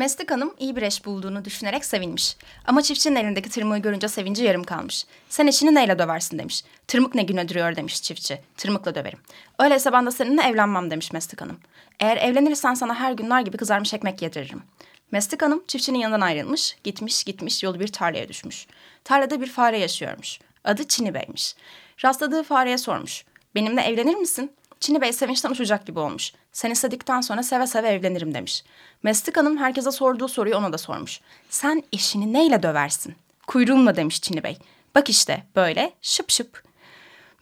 Meslik Hanım iyi bir eş bulduğunu düşünerek sevinmiş. Ama çiftçinin elindeki tırmığı görünce sevinci yarım kalmış. Sen eşini neyle döversin demiş. Tırmık ne güne duruyor demiş çiftçi. Tırmıkla döverim. Öyleyse ben de seninle evlenmem demiş Meslik Hanım. Eğer evlenirsen sana her gün nar gibi kızarmış ekmek yediririm. Meslik Hanım çiftçinin yanından ayrılmış. Gitmiş gitmiş yolu bir tarlaya düşmüş. Tarlada bir fare yaşıyormuş. Adı Çini Bey'miş. Rastladığı fareye sormuş. Benimle evlenir misin? Çini Bey sevinçten uçacak gibi olmuş. Sen istedikten sonra seve seve evlenirim demiş. Mestik Hanım herkese sorduğu soruyu ona da sormuş. Sen eşini neyle döversin? Kuyruğumla demiş Çini Bey. Bak işte böyle şıp şıp.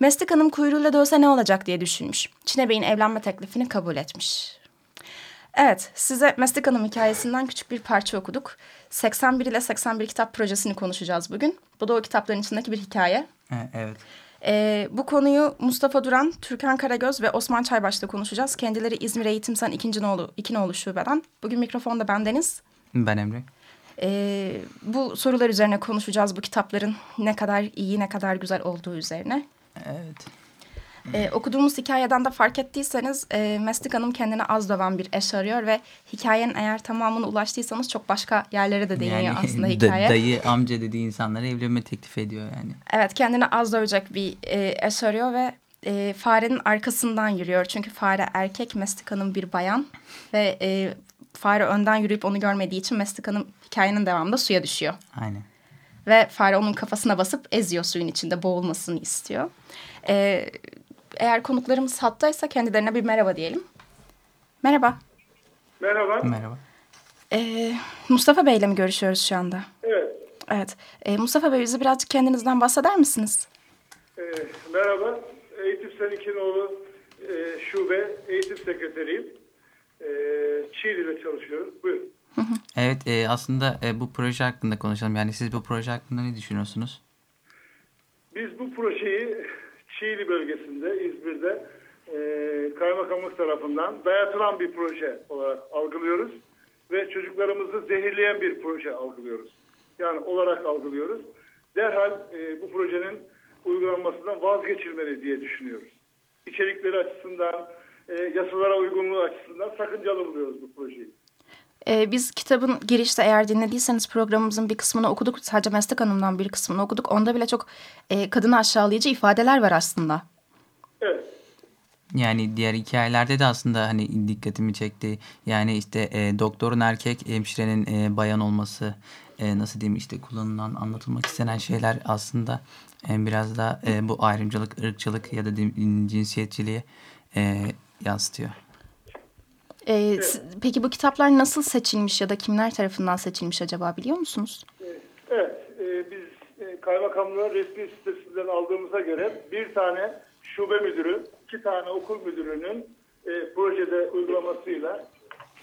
Mestik Hanım kuyruğuyla dövse ne olacak diye düşünmüş. Çini Bey'in evlenme teklifini kabul etmiş. Evet, size Mestik Hanım hikayesinden küçük bir parça okuduk. 81 ile 81 kitap projesini konuşacağız bugün. Bu da o kitapların içindeki bir hikaye. Evet. Ee, bu konuyu Mustafa Duran, Türkan Karagöz ve Osman Çaybaş'ta konuşacağız. Kendileri İzmir Eğitimsen ikinci nolu, iki nolu şubeden. Bugün mikrofonda ben Deniz. Ben Emre. Ee, bu sorular üzerine konuşacağız. Bu kitapların ne kadar iyi, ne kadar güzel olduğu üzerine. Evet. Ee, okuduğumuz hikayeden de fark ettiyseniz e, Meslik Hanım kendine az döven bir eş arıyor ve hikayenin eğer tamamına ulaştıysanız çok başka yerlere de değiniyor yani, aslında hikaye. dayı, amca dediği insanlara evlenme teklif ediyor yani. Evet kendine az dövecek bir e, eş arıyor ve e, farenin arkasından yürüyor. Çünkü fare erkek, Meslik Hanım bir bayan ve e, fare önden yürüyüp onu görmediği için Meslik Hanım hikayenin devamında suya düşüyor. Aynen. Ve fare onun kafasına basıp eziyor suyun içinde boğulmasını istiyor. E, eğer konuklarımız hattaysa kendilerine bir merhaba diyelim. Merhaba. Merhaba. Merhaba. E, Mustafa Bey ile mi görüşüyoruz şu anda? Evet. Evet. E, Mustafa Bey bize birazcık kendinizden bahseder misiniz? Ee, merhaba. Eğitim Sen İkinoğlu e, Şube Eğitim Sekreteriyim. E, Çiğli'de çalışıyorum. Buyurun. Evet e, aslında e, bu proje hakkında konuşalım. Yani siz bu proje hakkında ne düşünüyorsunuz? Biz bu projeyi Çiğli bölgesinde, İzmir'de e, kaymakamlık tarafından dayatılan bir proje olarak algılıyoruz. Ve çocuklarımızı zehirleyen bir proje algılıyoruz. Yani olarak algılıyoruz. Derhal e, bu projenin uygulanmasından vazgeçilmeli diye düşünüyoruz. İçerikleri açısından, e, yasalara uygunluğu açısından sakıncalı buluyoruz bu projeyi. Ee, biz kitabın girişte eğer dinlediyseniz programımızın bir kısmını okuduk. Sadece Meslek Hanım'dan bir kısmını okuduk. Onda bile çok e, kadını aşağılayıcı ifadeler var aslında. Evet. Yani diğer hikayelerde de aslında hani dikkatimi çekti. Yani işte e, doktorun erkek, hemşirenin e, bayan olması, e, nasıl diyeyim işte kullanılan, anlatılmak istenen şeyler aslında e, biraz da e, bu ayrımcılık, ırkçılık ya da cinsiyetçiliği e, yansıtıyor. Ee, Peki bu kitaplar nasıl seçilmiş ya da kimler tarafından seçilmiş acaba biliyor musunuz? Evet, e, biz e, kaymakamlığın resmi sitesinden aldığımıza göre bir tane şube müdürü, iki tane okul müdürünün e, projede uygulamasıyla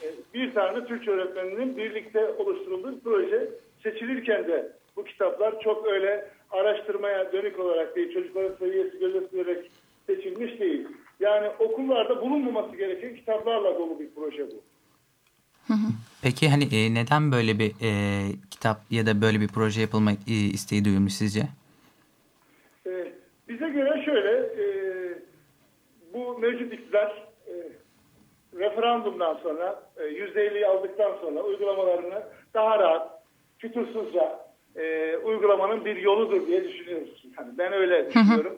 e, bir tane Türkçe öğretmeninin birlikte oluşturulduğu proje seçilirken de bu kitaplar çok öyle araştırmaya dönük olarak değil, çocukların seviyesi gözetilerek seçilmiş değil. Yani okullarda bulunmaması gereken kitaplarla dolu bir proje bu. Peki hani e, neden böyle bir e, kitap ya da böyle bir proje yapılmak e, isteği duyulmuş sizce? E, bize göre şöyle, e, bu mevcut iktidar e, referandumdan sonra e, %50'yi aldıktan sonra uygulamalarını daha rahat, fütursuzca e, uygulamanın bir yoludur diye düşünüyoruz. Yani ben öyle düşünüyorum.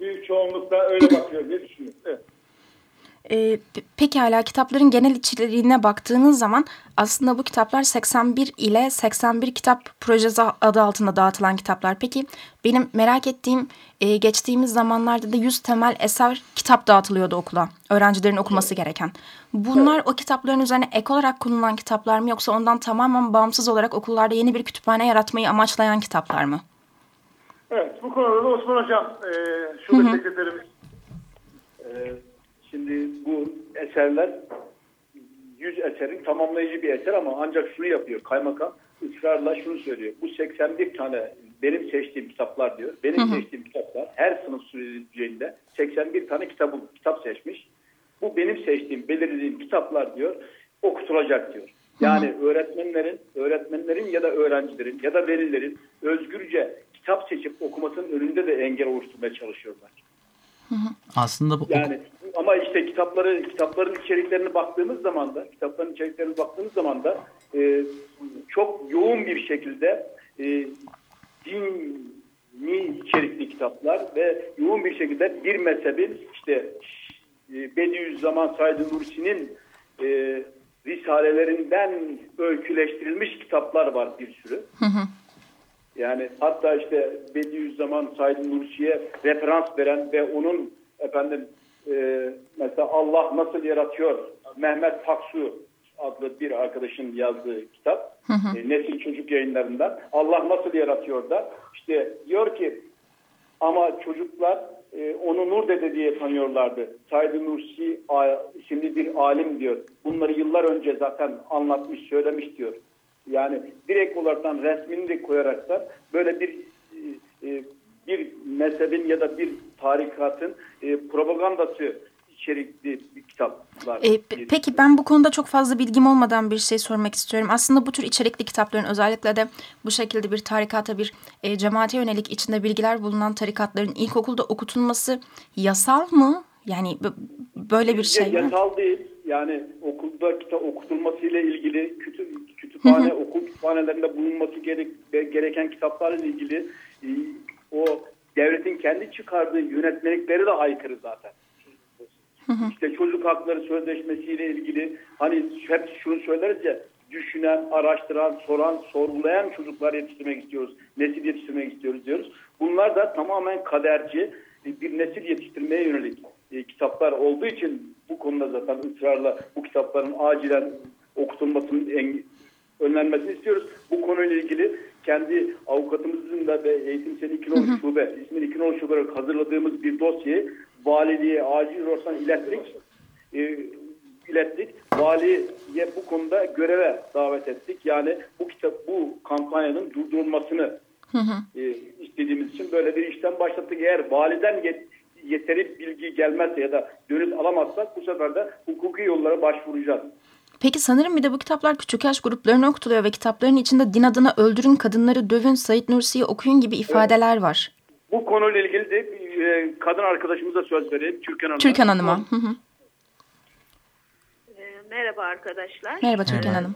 Büyük çoğunlukla öyle bakıyor diye düşünüyorum. Evet. Peki hala kitapların genel içeriğine baktığınız zaman aslında bu kitaplar 81 ile 81 kitap projesi adı altında dağıtılan kitaplar. Peki benim merak ettiğim e, geçtiğimiz zamanlarda da 100 temel eser kitap dağıtılıyordu okula. Öğrencilerin okuması gereken. Bunlar o kitapların üzerine ek olarak kullanılan kitaplar mı yoksa ondan tamamen bağımsız olarak okullarda yeni bir kütüphane yaratmayı amaçlayan kitaplar mı? Evet bu konuda da Osman Hocam e, şube sekreterimiz e, Şimdi bu eserler 100 eserin tamamlayıcı bir eser ama ancak şunu yapıyor kaymakam ısrarla şunu söylüyor. Bu 81 tane benim seçtiğim kitaplar diyor. Benim hı hı. seçtiğim kitaplar her sınıf sürecinde 81 tane kitabı, kitap seçmiş. Bu benim seçtiğim, belirlediğim kitaplar diyor okutulacak diyor. Yani hı hı. öğretmenlerin, öğretmenlerin ya da öğrencilerin ya da velilerin özgürce kitap seçip okumasının önünde de engel oluşturmaya çalışıyorlar. Hı hı. Aslında bu yani ama işte kitapları kitapların içeriklerine baktığımız zaman da kitapların içeriklerine baktığımız zaman da e, çok yoğun bir şekilde e, dini içerikli kitaplar ve yoğun bir şekilde bir mezhebin işte e, Bediüzzaman Said Nursi'nin e, risalelerinden öyküleştirilmiş kitaplar var bir sürü. Hı hı. Yani hatta işte Bediüzzaman Said Nursi'ye referans veren ve onun efendim e, mesela Allah nasıl yaratıyor Mehmet Paksu adlı bir arkadaşın yazdığı kitap hı hı. E, Nesil Çocuk yayınlarından Allah nasıl yaratıyor da işte diyor ki ama çocuklar e, onu Nur Dede diye tanıyorlardı. Said Nursi isimli bir alim diyor. Bunları yıllar önce zaten anlatmış, söylemiş diyor. Yani direkt olaraktan resmini de koyaraktan böyle bir e, bir mezhebin ya da bir tarikatın e, propagandası içerikli bir kitaplar. E, peki ben bu konuda çok fazla bilgim olmadan bir şey sormak istiyorum. Aslında bu tür içerikli kitapların özellikle de bu şekilde bir tarikata bir e, cemaate yönelik içinde bilgiler bulunan tarikatların ilkokulda okutulması yasal mı? Yani böyle bir şey mi? Yasal değil. Yani okulda kitap okutulmasıyla ilgili kütüphane, okul kütüphanelerinde bulunması gerek, gereken kitaplarla ilgili e, o devletin kendi çıkardığı yönetmelikleri de aykırı zaten. İşte çocuk hakları sözleşmesiyle ilgili hani hep şunu söyleriz ya düşünen, araştıran, soran, sorgulayan çocuklar yetiştirmek istiyoruz. Nesil yetiştirmek istiyoruz diyoruz. Bunlar da tamamen kaderci bir nesil yetiştirmeye yönelik e, kitaplar olduğu için bu konuda zaten ısrarla bu kitapların acilen okutulmasının önlenmesini istiyoruz. Bu konuyla ilgili kendi avukatımızın da ve eğitim seni 2010 şube, ismini 2010 şube olarak hazırladığımız bir dosyayı valiliğe acil olsan ilettik. E, ilettik. Valiye bu konuda göreve davet ettik. Yani bu kitap bu kampanyanın durdurulmasını hı hı. E, istediğimiz için böyle bir işlem başlattık. Eğer validen yet, yeteri bilgi gelmezse ya da dönüt alamazsak bu sefer de hukuki yollara başvuracağız. Peki sanırım bir de bu kitaplar küçük yaş gruplarına okutuluyor ve kitapların içinde din adına öldürün, kadınları dövün, Said Nursi'yi okuyun gibi ifadeler evet. var. Bu konuyla ilgili de e, kadın arkadaşımıza söz vereyim. Türkan Hanım'a. Türkan Hanım'a. Hı hı. E, merhaba arkadaşlar. Merhaba Türkan evet. Hanım.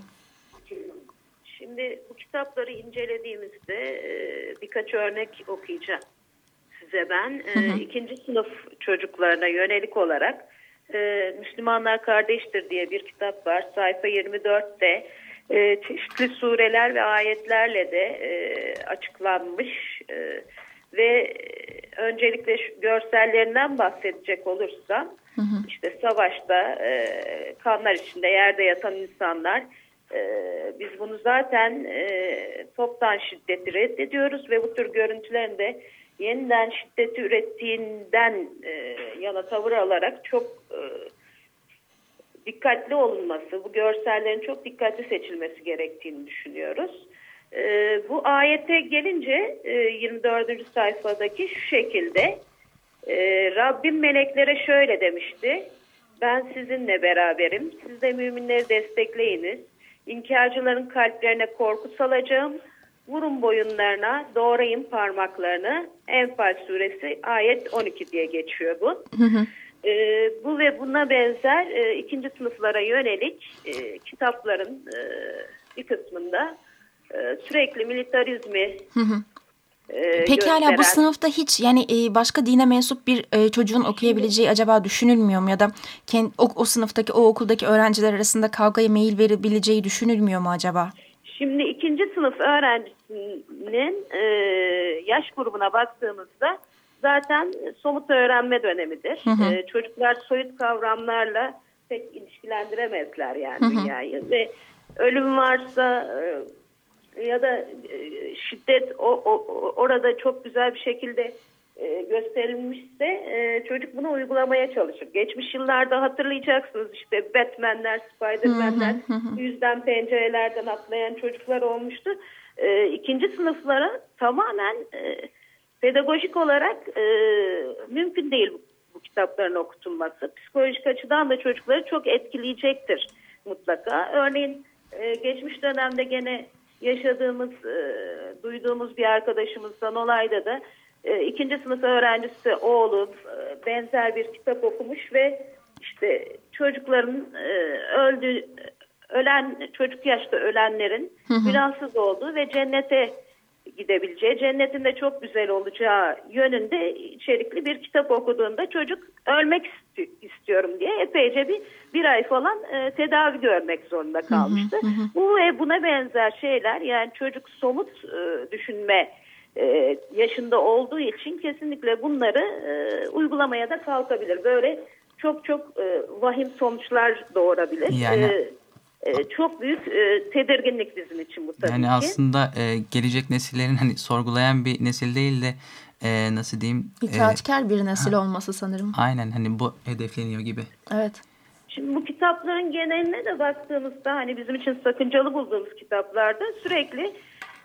Şimdi bu kitapları incelediğimizde e, birkaç örnek okuyacağım size ben. Hı hı. İkinci sınıf çocuklarına yönelik olarak Müslümanlar Kardeştir diye bir kitap var. Sayfa 24'te çeşitli sureler ve ayetlerle de açıklanmış ve öncelikle görsellerinden bahsedecek olursam hı hı. işte savaşta e, kanlar içinde yerde yatan insanlar e, biz bunu zaten e, toptan şiddeti reddediyoruz ve bu tür görüntülerin de yeniden şiddeti ürettiğinden e, yana tavır alarak çok e, dikkatli olunması, bu görsellerin çok dikkatli seçilmesi gerektiğini düşünüyoruz. E, bu ayete gelince e, 24. sayfadaki şu şekilde e, Rabbim meleklere şöyle demişti. Ben sizinle beraberim. Siz de müminleri destekleyiniz. İnkarcıların kalplerine korku salacağım. Vurun boyunlarına, doğrayın parmaklarını. Enfal suresi ayet 12 diye geçiyor bu. Hı hı. E, bu ve buna benzer e, ikinci sınıflara yönelik e, kitapların e, bir kısmında e, sürekli militarizmi hı hı. E, gösteren... hala bu sınıfta hiç yani e, başka dine mensup bir e, çocuğun okuyabileceği acaba düşünülmüyor mu ya da kendi, o, o sınıftaki o okuldaki öğrenciler arasında kavgaya meyil verebileceği düşünülmüyor mu acaba? Şimdi ikinci sınıf öğrencisinin e, yaş grubuna baktığımızda zaten somut öğrenme dönemidir. Hı hı. E, çocuklar soyut kavramlarla pek ilişkilendiremezler yani hı hı. dünyayı ve ölüm varsa ya da e, şiddet o, o orada çok güzel bir şekilde e, gösterilmişse e, çocuk bunu uygulamaya çalışır. Geçmiş yıllarda hatırlayacaksınız işte Batman'ler, Spiderman'ler yüzden pencerelerden atlayan çocuklar olmuştu. E, ikinci sınıflara tamamen e, pedagojik olarak e, mümkün değil bu, bu kitapların okutulması. Psikolojik açıdan da çocukları çok etkileyecektir mutlaka. Örneğin e, geçmiş dönemde gene yaşadığımız, e, duyduğumuz bir arkadaşımızdan olayda da e, ikinci sınıf öğrencisi oğlu e, benzer bir kitap okumuş ve işte çocukların e, öldü ölen çocuk yaşta ölenlerin günahsız olduğu ve cennete gidebileceği, cennetin de çok güzel olacağı yönünde içerikli bir kitap okuduğunda çocuk ölmek isti- istiyorum diye epeyce bir bir ay falan e, tedavi görmek zorunda kalmıştı. Bu ve buna benzer şeyler yani çocuk somut e, düşünme e, yaşında olduğu için kesinlikle bunları e, uygulamaya da kalkabilir. Böyle çok çok e, vahim sonuçlar doğurabilir. Yani- E, çok büyük e, tedirginlik bizim için bu tabii Yani ki. aslında e, gelecek nesillerin hani sorgulayan bir nesil değil de e, nasıl diyeyim? İtaatkar bir nesil olması sanırım. aynen hani bu hedefleniyor gibi. Evet. Şimdi bu kitapların geneline de baktığımızda hani bizim için sakıncalı bulduğumuz kitaplarda sürekli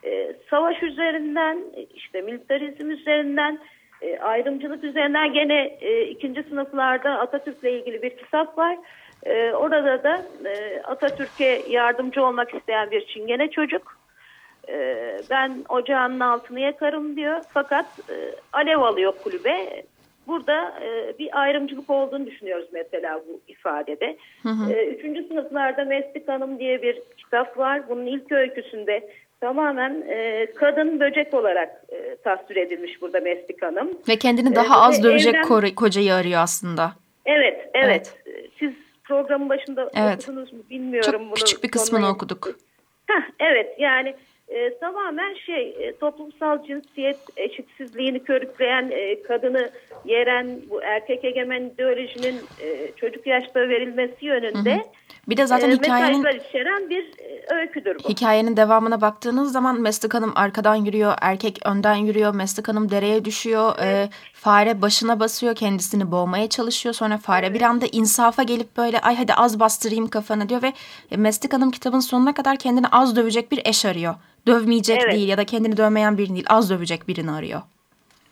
e, savaş üzerinden işte militarizm üzerinden e, ayrımcılık üzerinden gene e, ikinci sınıflarda Atatürk'le ilgili bir kitap var. E, orada da e, Atatürk'e yardımcı olmak isteyen bir çingene çocuk. E, ben ocağının altını yakarım diyor fakat e, alev alıyor kulübe. Burada e, bir ayrımcılık olduğunu düşünüyoruz mesela bu ifadede. E, üçüncü sınıflarda Meslik Hanım diye bir kitap var. Bunun ilk öyküsünde tamamen e, kadın böcek olarak e, tasvir edilmiş burada Meslik Hanım. Ve kendini Ee, daha az ve dövecek evden- ko- kocayı arıyor aslında. Evet, evet. Siz programın başında Evet. okudunuz mu bilmiyorum. Çok bunu küçük bir kısmını sonuna- okuduk. Heh, evet yani e, tamamen şey e, toplumsal cinsiyet eşitsizliğini körükleyen e, kadını yeren bu erkek egemen ideolojinin e, çocuk yaşta verilmesi yönünde Bir de zaten e, hikayenin mesajlar içeren bir e, öyküdür bu. hikayenin devamına baktığınız zaman Meslik Hanım arkadan yürüyor, erkek önden yürüyor, Meslik Hanım dereye düşüyor, e, fare başına basıyor, kendisini boğmaya çalışıyor. Sonra fare bir anda insafa gelip böyle ay hadi az bastırayım kafana diyor ve Meslik Hanım kitabın sonuna kadar kendini az dövecek bir eş arıyor. Dövmeyecek Evet. değil ya da kendini dövmeyen birini değil, az dövecek birini arıyor.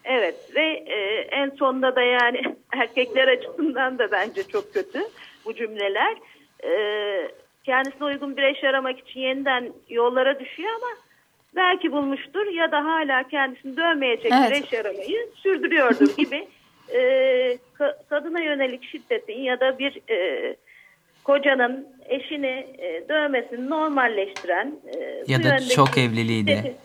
Evet ve e, en sonunda da yani erkekler açısından da bence çok kötü bu cümleler. E, kendisine uygun bir eş aramak için yeniden yollara düşüyor ama belki bulmuştur ya da hala kendisini dövmeyecek bir Evet. eş aramayı sürdürüyordur gibi e, ka- kadına yönelik şiddetin ya da bir e, kocanın eşini e, dövmesini normalleştiren e, Ya da çok evliliği de. şiddetin-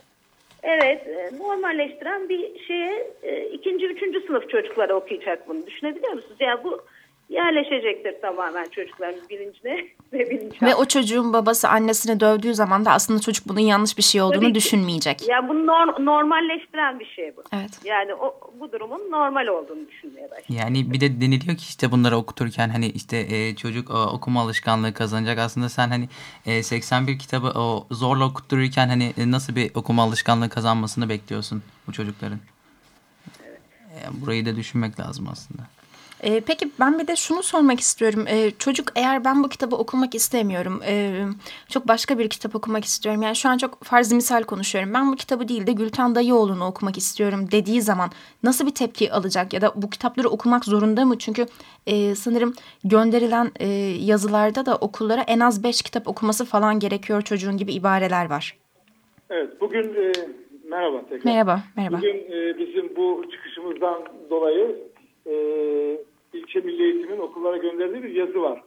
Evet, e, normalleştiren bir şeye e, ikinci, üçüncü sınıf çocuklara okuyacak bunu. Düşünebiliyor musunuz? Yani bu yerleşecektir tamamen çocukların bilincine ve bilinçaltına. Ve o çocuğun babası annesini dövdüğü zaman da aslında çocuk bunun yanlış bir şey olduğunu Tabii ki. düşünmeyecek. Yani bunu nor- normalleştiren bir şey bu. Evet. Yani o, bu durumun normal olduğunu düşünmeye başlıyor. Yani bir de deniliyor ki işte bunları okuturken hani işte e, çocuk o, okuma alışkanlığı kazanacak. Aslında sen hani e, 81 kitabı o zorla okuttururken hani e, nasıl bir okuma alışkanlığı kazanmasını bekliyorsun bu çocukların? E, burayı da düşünmek lazım aslında. Ee, peki ben bir de şunu sormak istiyorum. Ee, çocuk eğer ben bu kitabı okumak istemiyorum, ee, çok başka bir kitap okumak istiyorum. Yani şu an çok farz misal konuşuyorum. Ben bu kitabı değil de Gülten Dayıoğlu'nu okumak istiyorum dediği zaman nasıl bir tepki alacak? Ya da bu kitapları okumak zorunda mı? Çünkü e, sanırım gönderilen e, yazılarda da okullara en az beş kitap okuması falan gerekiyor çocuğun gibi ibareler var. Evet, bugün e, merhaba tekrar. Merhaba, merhaba. Bugün e, bizim bu çıkışımızdan dolayı e, ilçe milli eğitimin okullara gönderdiği bir yazı var.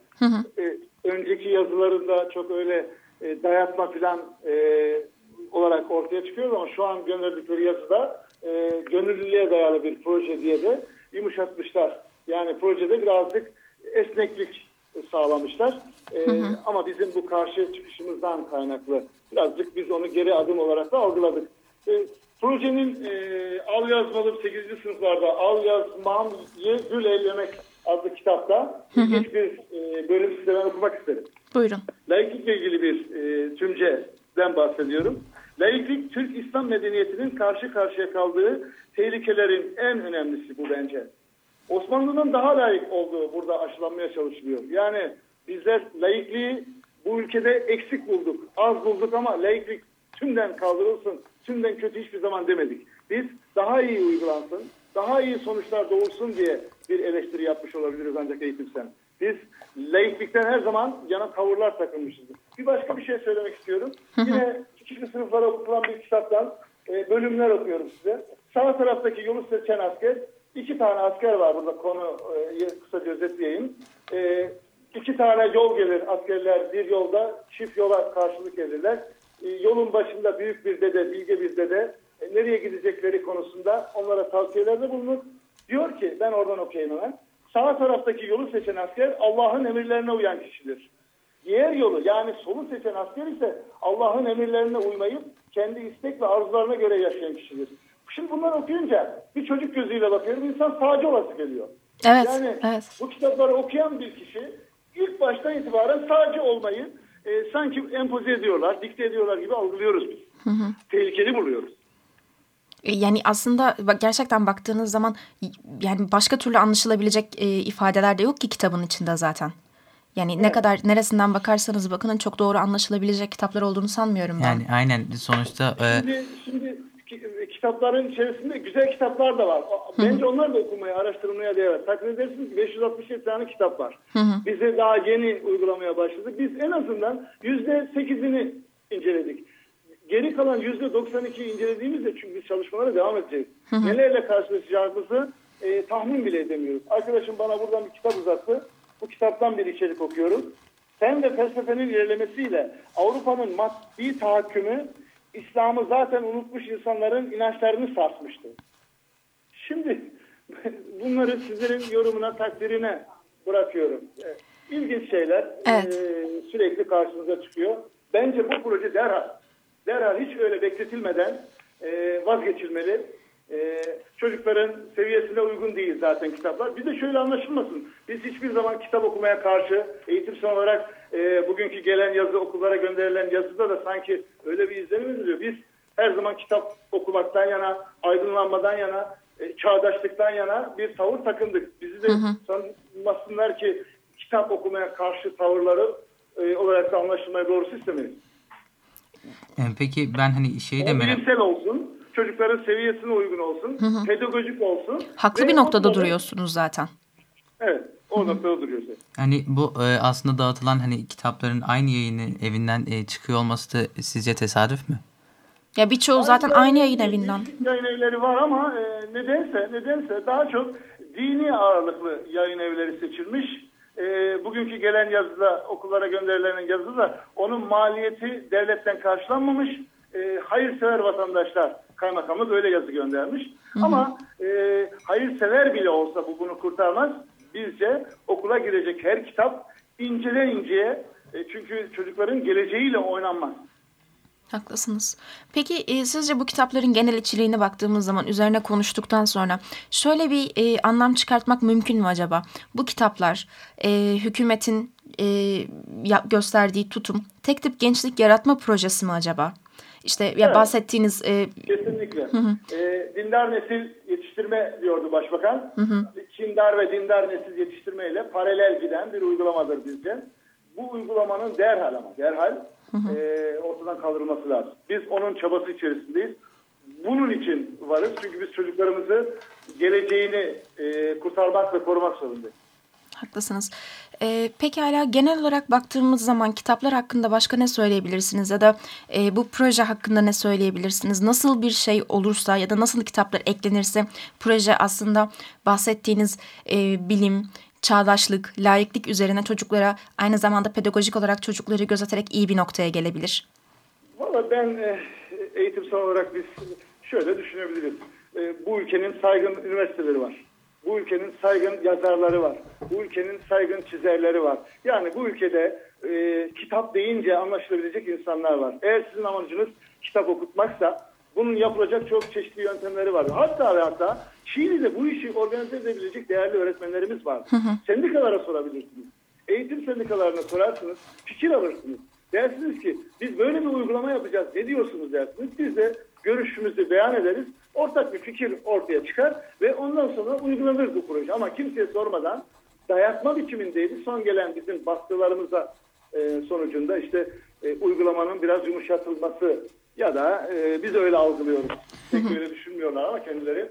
E, önceki yazılarında çok öyle e, dayatma falan e, olarak ortaya çıkıyor ama şu an gönderdikleri yazıda e, gönüllülüğe dayalı bir proje diye de yumuşatmışlar. Yani projede birazcık esneklik sağlamışlar. E, Ama bizim bu karşı çıkışımızdan kaynaklı birazcık biz onu geri adım olarak da algıladık. E, projenin e, Al Yazmalım 8. sınıflarda Al Yazmam Ye Gül Eylemek adlı kitapta ilginç bir e, bölüm size ben okumak isterim. Buyurun. Laiklikle ilgili bir e, tümceden bahsediyorum. Laiklik Türk İslam medeniyetinin karşı karşıya kaldığı tehlikelerin en önemlisi bu bence. Osmanlı'nın daha layık olduğu burada aşılanmaya çalışılıyor. Yani bizler laikliği bu ülkede eksik bulduk, az bulduk ama laiklik tümden kaldırılsın, tümden kötü hiçbir zaman demedik. Biz daha iyi uygulansın, daha iyi sonuçlar doğursun diye bir eleştiri yapmış olabiliriz ancak eğitimsel. Biz laiklikten her zaman yana tavırlar takılmışızdır. Bir başka bir şey söylemek istiyorum. Yine küçük sınıflara okutulan bir kitaptan e, bölümler okuyorum size. Sağ taraftaki yolu seçen asker, iki tane asker var burada konu e, kısaca özetleyeyim. E, iki tane yol gelir askerler bir yolda çift yola karşılık gelirler. E, yolun başında büyük bir dede, bilge bir dede nereye gidecekleri konusunda onlara tavsiyelerde bulunur. Diyor ki ben oradan okuyayım hemen. Sağ taraftaki yolu seçen asker Allah'ın emirlerine uyan kişidir. Diğer yolu yani solu seçen asker ise Allah'ın emirlerine uymayıp kendi istek ve arzularına göre yaşayan kişidir. Şimdi bunları okuyunca bir çocuk gözüyle bakıyorum insan sağcı olası geliyor. Evet, yani evet. bu kitapları okuyan bir kişi ilk baştan itibaren sağcı olmayı e, sanki empoze ediyorlar, dikte ediyorlar gibi algılıyoruz biz. Tehlikeli buluyoruz. E, Yani aslında bak- gerçekten baktığınız zaman yani başka türlü anlaşılabilecek e, ifadeler de yok ki kitabın içinde zaten. Yani ne kadar neresinden bakarsanız bakın çok doğru anlaşılabilecek kitaplar olduğunu sanmıyorum ben. Yani aynen sonuçta e, Şimdi, şimdi kitapların içerisinde güzel kitaplar da var. Bence onlar da okumaya, araştırmaya değer. Takdir edersiniz ki 567 tane kitap var. Bize daha yeni uygulamaya başladık. Biz en azından %8'ini inceledik. Geri kalan %92'yi incelediğimizde çünkü biz çalışmalara devam edeceğiz. Nelerle karşılaşacağımızı e, tahmin bile edemiyoruz. Arkadaşım bana buradan bir kitap uzattı. Bu kitaptan bir içerik okuyoruz. Fen ve felsefenin ilerlemesiyle Avrupa'nın maddi tahakkümü İslam'ı zaten unutmuş insanların inançlarını sarsmıştı. Şimdi bunları sizlerin yorumuna, takdirine bırakıyorum. İlginç şeyler Evet. e, sürekli karşınıza çıkıyor. Bence bu proje derhal, derhal hiç öyle bekletilmeden e, vazgeçilmeli. E, çocukların seviyesine uygun değil zaten kitaplar. Bir de şöyle anlaşılmasın. Biz hiçbir zaman kitap okumaya karşı eğitimsel olarak e, bugünkü gelen yazı okullara gönderilen yazıda da sanki öyle bir izlenim ediliyor. Biz her zaman kitap okumaktan yana, aydınlanmadan yana, e, çağdaşlıktan yana bir tavır takındık. Bizi de sanmasınlar ki kitap okumaya karşı tavırları e, olarak da anlaşılmaya doğrusu istemeyiz. e, peki ben hani şeyi de merak bilimsel olsun, çocukların seviyesine uygun olsun, pedagojik olsun. Haklı bir noktada onları- duruyorsunuz zaten. Evet, o noktada duruyor. zaten. Hani bu e, aslında dağıtılan hani kitapların aynı yayını evinden e, çıkıyor olması da sizce tesadüf mü? Ya birçoğu zaten aynı yayın evinden. Yayın evleri var ama e, nedense nedense daha çok dini ağırlıklı yayın evleri seçilmiş. E, bugünkü gelen yazıda okullara gönderilen yazıda onun maliyeti devletten karşılanmamış. E, hayırsever vatandaşlar kaymakamlık öyle yazı göndermiş. Ama e, hayırsever bile olsa bu bunu kurtarmaz. Bizce okula girecek her kitap incele inceye e, çünkü çocukların geleceğiyle oynanmaz. Haklısınız. Peki e, sizce bu kitapların genel içeriğine baktığımız zaman üzerine konuştuktan sonra şöyle bir e, anlam çıkartmak mümkün mü acaba? Bu kitaplar e, hükümetin e, gösterdiği tutum tek tip gençlik yaratma projesi mi acaba? İşte ya Evet. bahsettiğiniz e, Kesinlikle. Ee, dindar nesil yetiştirme diyordu başbakan. Kindar ve dindar nesil yetiştirmeyle paralel giden bir uygulamadır bizce. Bu uygulamanın derhal ama derhal e, ortadan kaldırılması lazım. Biz onun çabası içerisindeyiz. Bunun için varız. Çünkü biz çocuklarımızı geleceğini e, kurtarmak ve korumak zorundayız. Haklısınız. Ee, pekala genel olarak baktığımız zaman kitaplar hakkında başka ne söyleyebilirsiniz ya da e, bu proje hakkında ne söyleyebilirsiniz? Nasıl bir şey olursa ya da nasıl kitaplar eklenirse proje aslında bahsettiğiniz e, bilim, çağdaşlık, layıklık üzerine çocuklara aynı zamanda pedagojik olarak çocukları gözeterek iyi bir noktaya gelebilir. Valla ben e, eğitimsel olarak biz şöyle düşünebiliriz. E, bu ülkenin saygın üniversiteleri var. Bu ülkenin saygın yazarları var. Bu ülkenin saygın çizerleri var. Yani bu ülkede e, kitap deyince anlaşılabilecek insanlar var. Eğer sizin amacınız kitap okutmaksa bunun yapılacak çok çeşitli yöntemleri var. Hatta ve hatta Çiğli'de bu işi organize edebilecek değerli öğretmenlerimiz var. Sendikalara sorabilirsiniz. Eğitim sendikalarına sorarsınız, fikir alırsınız. Dersiniz ki biz böyle bir uygulama yapacağız. Ne diyorsunuz dersiniz. Biz de görüşümüzü beyan ederiz. Ortak bir fikir ortaya çıkar ve ondan sonra uygulanır bu proje. Ama kimseye sormadan dayatma biçimindeydi. Son gelen bizim baskılarımıza e, sonucunda işte e, uygulamanın biraz yumuşatılması ya da e, biz öyle algılıyoruz. Pek öyle düşünmüyorlar ama kendileri.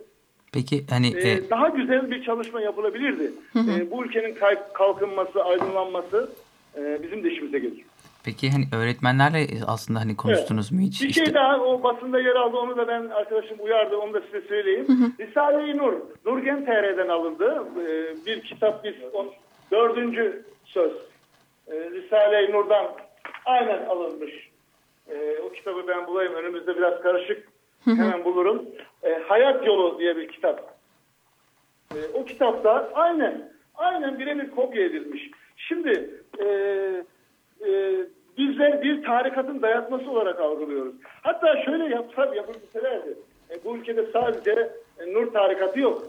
Peki hani Ee, e, daha güzel bir çalışma yapılabilirdi. Ee, bu ülkenin kalkınması, aydınlanması e, bizim de işimize gelir. Peki hani öğretmenlerle aslında hani konuştunuz mu hiç? Bir İşte- şey daha o basında yer aldı. Onu da ben arkadaşım uyardı. Onu da size söyleyeyim. Risale-i Nur, Nurgen TR'den alındı. Ee, bir kitap biz on, dördüncü söz. Ee, Risale-i Nur'dan aynen alınmış. Ee, o kitabı ben bulayım. Önümüzde biraz karışık. Hemen bulurum. Ee, Hayat Yolu diye bir kitap. Ee, o kitapta aynen aynen birebir kopya edilmiş. Şimdi e, e, bizler bir tarikatın dayatması olarak algılıyoruz. Hatta şöyle yapsa yapabilselerdi. E, bu ülkede sadece e, Nur tarikatı yok.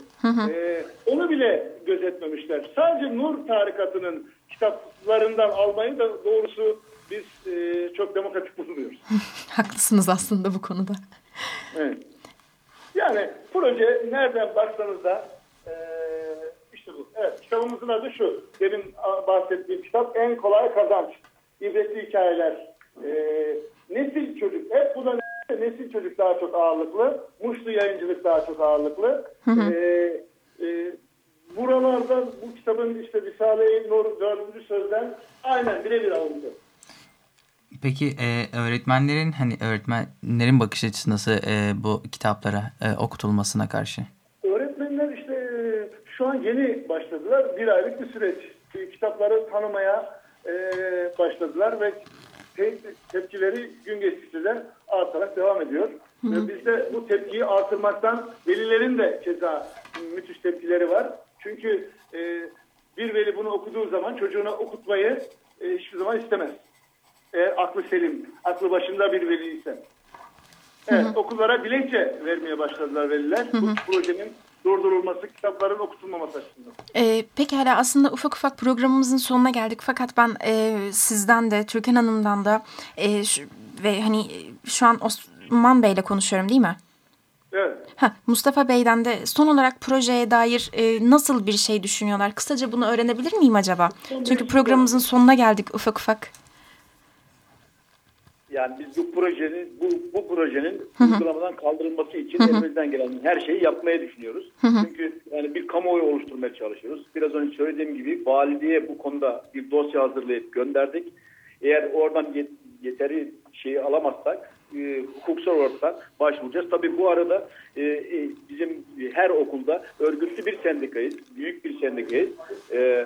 E, onu bile gözetmemişler. Sadece Nur tarikatının kitaplarından almayı da doğrusu biz e, çok demokratik bulmuyoruz. Haklısınız aslında bu konuda. Evet. Yani proje nereden baksanız da e, işte bu. Evet kitabımızın adı şu. Demin bahsettiğim kitap En Kolay Kazanç. İbretli hikayeler. E, nesil çocuk. Hep bu da ne- nesil çocuk daha çok ağırlıklı. Muşlu yayıncılık daha çok ağırlıklı. E, e, buralardan bu kitabın işte Risale-i Nur 4. sözden aynen birebir alındı. Peki e, öğretmenlerin hani öğretmenlerin bakış açısı nasıl e, bu kitaplara e, okutulmasına karşı? Öğretmenler işte e, şu an yeni başladılar. Bir aylık bir süreç. E, Kitapları tanımaya e, başladılar ve te- tepkileri gün geçtikçe de artarak devam ediyor. Ve biz de bu tepkiyi artırmaktan velilerin de keza müthiş tepkileri var. Çünkü e, bir veli bunu okuduğu zaman çocuğuna okutmayı e, hiçbir zaman istemez. Eğer aklı selim, aklı başında bir veli ise. Evet, okullara dilekçe vermeye başladılar veliler. Bu projenin durdurulması, kitapların okutulmaması açısından. Ee, peki hala aslında ufak ufak programımızın sonuna geldik. Fakat ben e, sizden de Türkan Hanım'dan da e, şu- ve hani e, şu an Osman Bey'le konuşuyorum değil mi? Evet. Ha, Mustafa Bey'den de son olarak projeye dair e, nasıl bir şey düşünüyorlar? Kısaca bunu öğrenebilir miyim acaba? Çünkü programımızın sonuna geldik ufak ufak. Yani biz bu projenin bu, bu projenin uygulamadan kaldırılması için elimizden gelen her şeyi yapmaya düşünüyoruz. Çünkü yani bir kamuoyu oluşturmaya çalışıyoruz. Biraz önce söylediğim gibi valiliğe bu konuda bir dosya hazırlayıp gönderdik. Eğer oradan yet- yeteri şeyi alamazsak e, hukuksal olarak başvuracağız. Tabii bu arada e, e, bizim her okulda örgütlü bir sendikayız. Büyük bir sendikayız. E,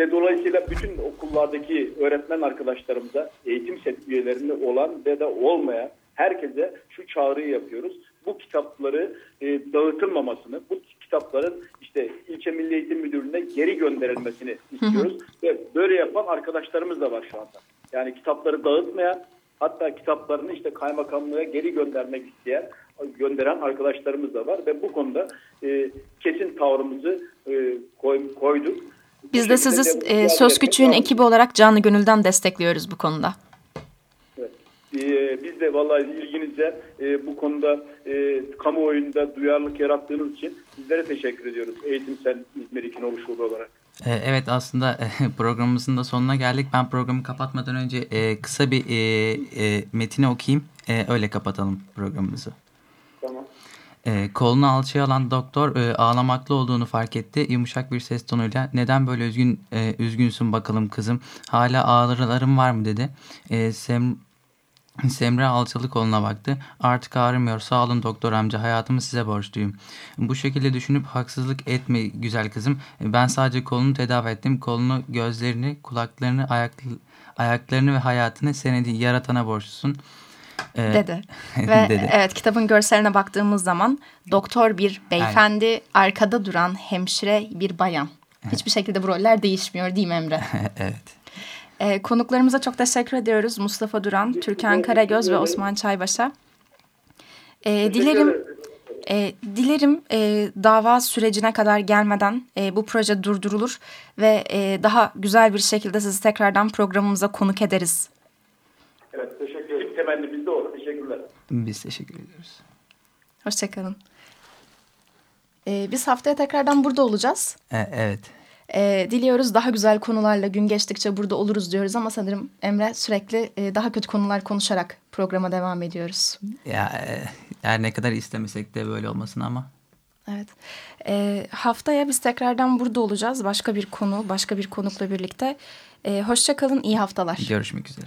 ve dolayısıyla bütün okullardaki öğretmen arkadaşlarımıza eğitim set üyelerinde olan ve de olmayan herkese şu çağrıyı yapıyoruz. Bu kitapları e, dağıtılmamasını, bu kitapların işte ilçe milli eğitim müdürlüğüne geri gönderilmesini istiyoruz. Ve böyle yapan arkadaşlarımız da var şu anda. Yani kitapları dağıtmayan hatta kitaplarını işte kaymakamlığa geri göndermek isteyen gönderen arkadaşlarımız da var ve bu konuda e, kesin tavrımızı e, koy- koyduk. Biz de sizi e, Söz Küçüğün ekibi olarak canı gönülden destekliyoruz bu konuda. Evet. Ee, biz de vallahi ilginize e, bu konuda e, kamuoyunda duyarlılık yarattığınız için sizlere teşekkür ediyoruz. Eğitimsel İzmir 2 Nolu Şube olarak. E, Evet aslında programımızın da sonuna geldik. Ben programı kapatmadan önce e, kısa bir e, e, metini okuyayım. E, öyle kapatalım programımızı. Tamam. E, kolunu alçıya alan doktor e, ağlamaklı olduğunu fark etti. Yumuşak bir ses tonuyla neden böyle üzgün e, üzgünsün bakalım kızım. Hala ağrılarım var mı dedi. E, Sem Semra alçalı koluna baktı. Artık ağrımıyor. Sağ olun doktor amca. Hayatımı size borçluyum. Bu şekilde düşünüp haksızlık etme güzel kızım. Ben sadece kolunu tedavi ettim. Kolunu, gözlerini, kulaklarını, ayak, ayaklarını ve hayatını senedi yaratana borçlusun. Ee, Dedi. Ve dedi. evet kitabın görseline baktığımız zaman doktor bir beyefendi, arkada duran hemşire bir bayan. Hiçbir şekilde bu roller değişmiyor değil mi Emre? evet. Ee, konuklarımıza çok teşekkür ediyoruz. Mustafa Duran, Türkan Karagöz ve Osman Çaybaş'a. Ee, dilerim e, dilerim e, dava sürecine kadar gelmeden e, bu proje durdurulur ve e, daha güzel bir şekilde sizi tekrardan programımıza konuk ederiz. temennimiz de o. Teşekkürler. Biz teşekkür ediyoruz. Hoşçakalın. Ee, biz haftaya tekrardan burada olacağız. E, evet. Ee, diliyoruz daha güzel konularla gün geçtikçe burada oluruz diyoruz ama sanırım Emre sürekli e, daha kötü konular konuşarak programa devam ediyoruz. Ya e, her ne kadar istemesek de böyle olmasın ama. Evet. Ee, haftaya biz tekrardan burada olacağız. Başka bir konu, başka bir konukla birlikte. Ee, hoşça kalın, iyi haftalar. Görüşmek üzere.